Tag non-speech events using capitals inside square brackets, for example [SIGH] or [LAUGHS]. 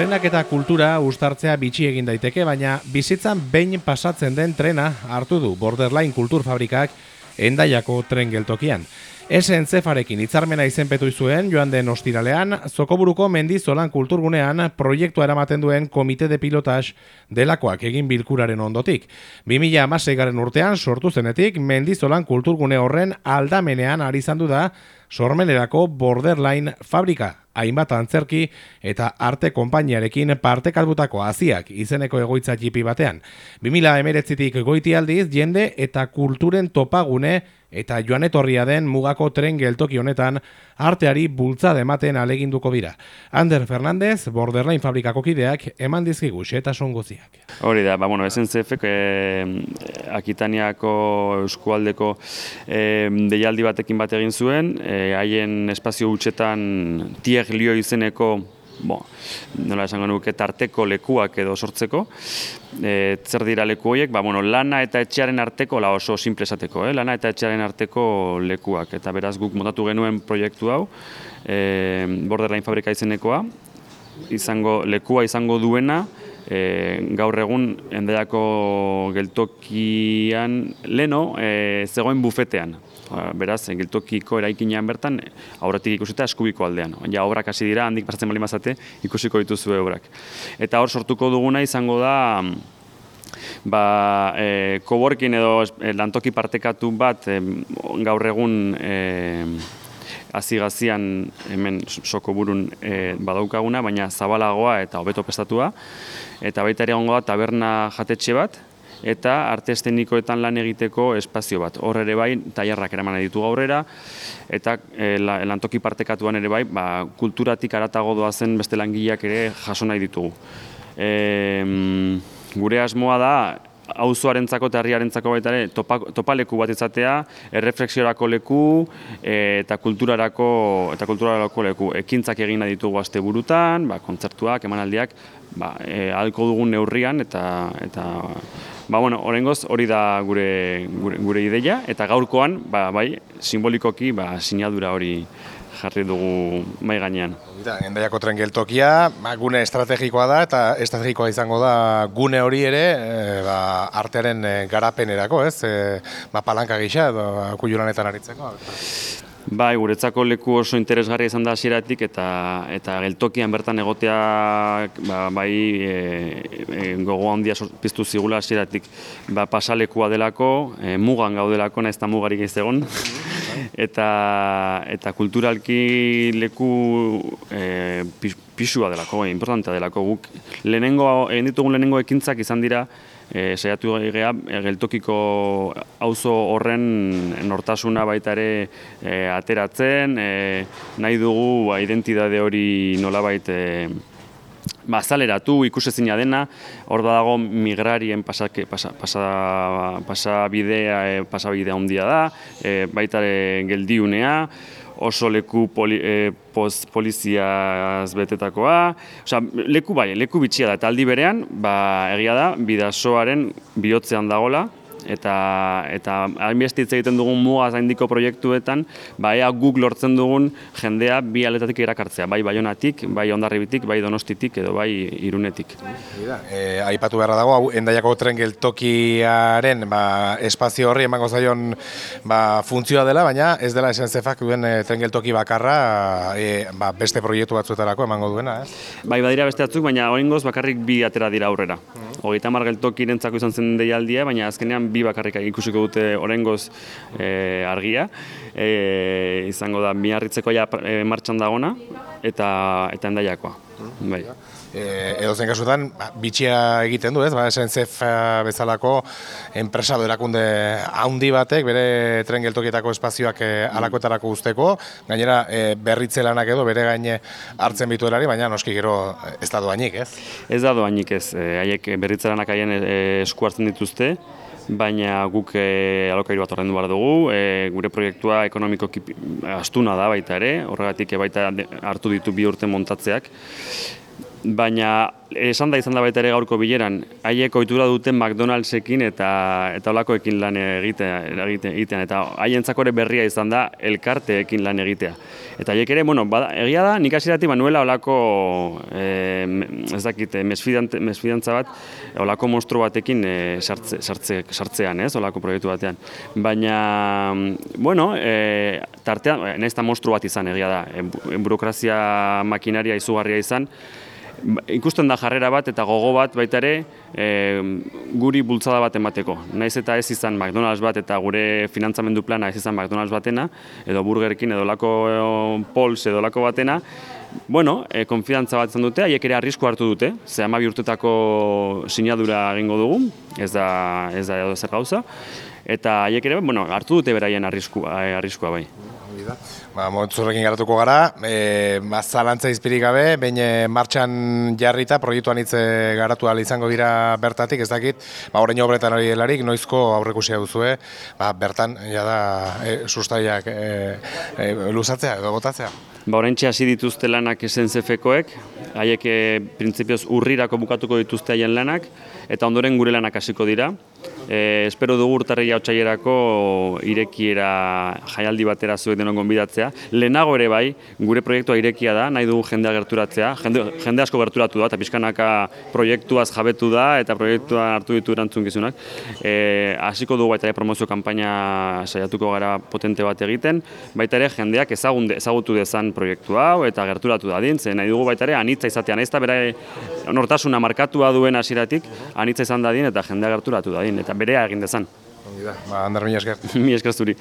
Trenak eta kultura ustartzea bitxi egin daiteke, baina bizitzan behin pasatzen den trena hartu du Borderline Kultur Fabrikak endaiako tren geltokian. Esen zefarekin hitzarmena izenpetu zuen joan den ostiralean, Zokoburuko Mendizolan kulturgunean proiektua eramaten duen komite de pilotas delakoak egin bilkuraren ondotik. 2006 garen urtean sortu zenetik Mendizolan kulturgune horren aldamenean ari zandu da sormenerako borderline fabrika hainbat antzerki eta arte konpainiarekin partekatutako aziak izeneko egoitza jipi batean. 2000 emeretzitik goiti aldiz jende eta kulturen topagune eta joan etorria den mugako tren geltoki honetan arteari bultza dematen aleginduko dira. Ander Fernandez, Borderline fabrikako kideak, eman dizkigu eta songoziak. Hori da, ba, bueno, esen zefek, eh, Akitaniako eskualdeko eh, deialdi batekin bat egin zuen, eh, haien espazio hutsetan tieg lio izeneko bo, nola esango nuke tarteko lekuak edo sortzeko. E, zer dira leku horiek? Ba, bueno, lana eta etxearen arteko, la oso simple esateko, eh? lana eta etxearen arteko lekuak. Eta beraz guk montatu genuen proiektu hau, e, borderline fabrika izenekoa, izango, lekua izango duena, e, gaur egun endaiako geltokian leno e, zegoen bufetean. Ba, beraz, geltokiko eraikinean bertan, aurretik ikusita eskubiko aldean. Ja, obrak hasi dira, handik pasatzen bali mazate, ikusiko dituzue obrak. Eta hor sortuko duguna izango da, ba, e, coworking edo lantoki partekatu bat e, gaur egun e, azigazian hemen soko burun e, badaukaguna, baina zabalagoa eta hobeto pestatua. Eta baita ere da taberna jatetxe bat, eta arte estenikoetan lan egiteko espazio bat. Hor ere bai, tailarrak eraman ditu gaurrera, eta e, lantoki partekatuan ere bai, ba, kulturatik aratago doazen beste langileak ere jaso nahi ditugu. E, gure asmoa da, auzoarentzako eta herriarentzako baita ere topa, topaleku bat izatea, erreflexiorako leku e, eta kulturarako eta kulturarako leku. Ekintzak egin ditugu asteburutan, ba kontzertuak, emanaldiak, ba e, alko dugun neurrian eta eta ba bueno, oraingoz hori da gure, gure gure ideia eta gaurkoan ba, bai simbolikoki ba sinadura hori jarri dugu mai gainean. Eta endaiako tren geltokia, ba, gune estrategikoa da eta estrategikoa izango da gune hori ere e, ba, artearen e, garapenerako, ez? E, ba, palanka gisa edo kujuranetan aritzeko. Bai, guretzako leku oso interesgarria izan da hasieratik eta eta geltokian bertan egotea ba, bai e, e, gogo handia piztu zigula hasieratik ba, pasalekua delako, e, mugan gaudelako naiz ta mugarik ez egon. [LAUGHS] eta eta kulturalki leku e, pisua delako, importantea delako guk. Lehenengo egin ditugun lehenengo ekintzak izan dira e, saiatu gea e, geltokiko auzo horren nortasuna baita ere e, ateratzen, e, nahi dugu ba, identitate hori nolabait e, bazaleratu, ikusezina dena, hor da dago migrarien pasake, pasa, pasa, pasa bidea, e, pasa bidea ondia da, e, baita geldiunea, oso leku poli, e, poz, poliziaz betetakoa, Osa, leku bai, leku bitxia da, eta aldi berean, ba, egia da, bidasoaren bihotzean dagola, eta eta hainbeste hitz egiten dugun muga zaindiko proiektuetan, ba ea guk lortzen dugun jendea bi aletatik erakartzea, bai Baionatik, bai Hondarribitik, bai Donostitik edo bai Irunetik. Eh, aipatu beharra dago hau Endaiako tren geltokiaren ba, espazio horri emango zaion ba, funtzioa dela, baina ez dela esan zefak duen e, tren geltoki bakarra e, ba, beste proiektu batzuetarako emango duena, ez? Bai, badira beste batzuk, baina oraingoz bakarrik bi atera dira aurrera. Mm. Hogeita mar geltokirentzako izan zen deialdia, baina azkenean bi bakarrik ikusiko dute orengoz e, argia. E, izango da, miarritzeko ja e, martxan dagona eta, eta endaiakoa. Bai. E, edo zen kasutan, ba, bitxia egiten du, ez? Ba, SNCF bezalako enpresa erakunde handi batek, bere tren geltokietako espazioak e, alakoetarako usteko, gainera e, berritze lanak edo bere gaine hartzen bitu erari, baina noski gero ez da doainik, ez? Ez da doainik ez, haiek berritze lanak haien esku hartzen dituzte, baina guk e, alokairu bat horrendu behar dugu, e, gure proiektua ekonomikoki astuna da baita ere, horregatik baita hartu ditu bi urte montatzeak. Baina esan da izan da baita ere gaurko bileran, haiek ohitura duten McDonald'sekin eta eta olakoekin lan egitea, egite- egitean, eta haientzako ere berria izan da elkarteekin lan egitea. Eta haiek ere, bueno, bada, egia da, nik hasieratik manuela olako, e, ez dakit, eh, mesfidant, mesfidantza bat, olako monstru batekin e, sartze, sartze, sartzean, ez, olako proiektu batean. Baina, bueno, e, tartean, nahiz eta monstru bat izan, egia da, e, bu- burokrazia makinaria izugarria izan, ikusten da jarrera bat eta gogo bat baita ere e, guri bultzada bat emateko. Naiz eta ez izan McDonald's bat eta gure finantzamendu plana ez izan McDonald's batena, edo burgerkin edo lako e, Pols edo lako batena, Bueno, e, konfidantza bat izan dute, haiek ere arrisku hartu dute, ze ama urtetako sinadura egingo dugu, ez da, ez da edo zer gauza, eta haiek ere, bueno, hartu dute beraien arriskua, eh, arriskua bai. Hori da. Ba, motzurrekin garatuko gara, e, ba, zalantza izpirik gabe, behin e, martxan jarrita, proiektuan hitz e, garatu izango dira bertatik, ez dakit, ba, orain obretan hori delarik, noizko aurrekusia duzue, ba, bertan, ja da, e, sustaiak e, e, luzatzea edo botatzea. Ba, oraintxe hasi dituzte lanak SNCF-koek, haiek e, printzipioz urrirako bukatuko dituzte haien lanak, eta ondoren gure lanak hasiko dira. E, espero dugu urtarria otxaierako irekiera jaialdi batera zuek denon gonbidatzea. Lehenago ere bai, gure proiektua irekia da, nahi dugu jendea gerturatzea, jende, jende asko gerturatu da, eta pixkanaka proiektuaz jabetu da, eta proiektua hartu ditu erantzukizunak. E, hasiko dugu baita ere promozio kanpaina saiatuko gara potente bat egiten, baita ere jendeak ezagun, ezagutu dezan proiektu hau eta gerturatu dadin, ze nahi dugu baita ere anitza izatea, nahiz eta bere nortasuna markatua duen hasieratik anitza izan dadin eta jendea gerturatu dadin, eta berea egin dezan. Da, ba, Ander, mila esker. [LAUGHS] Mi esker zuri.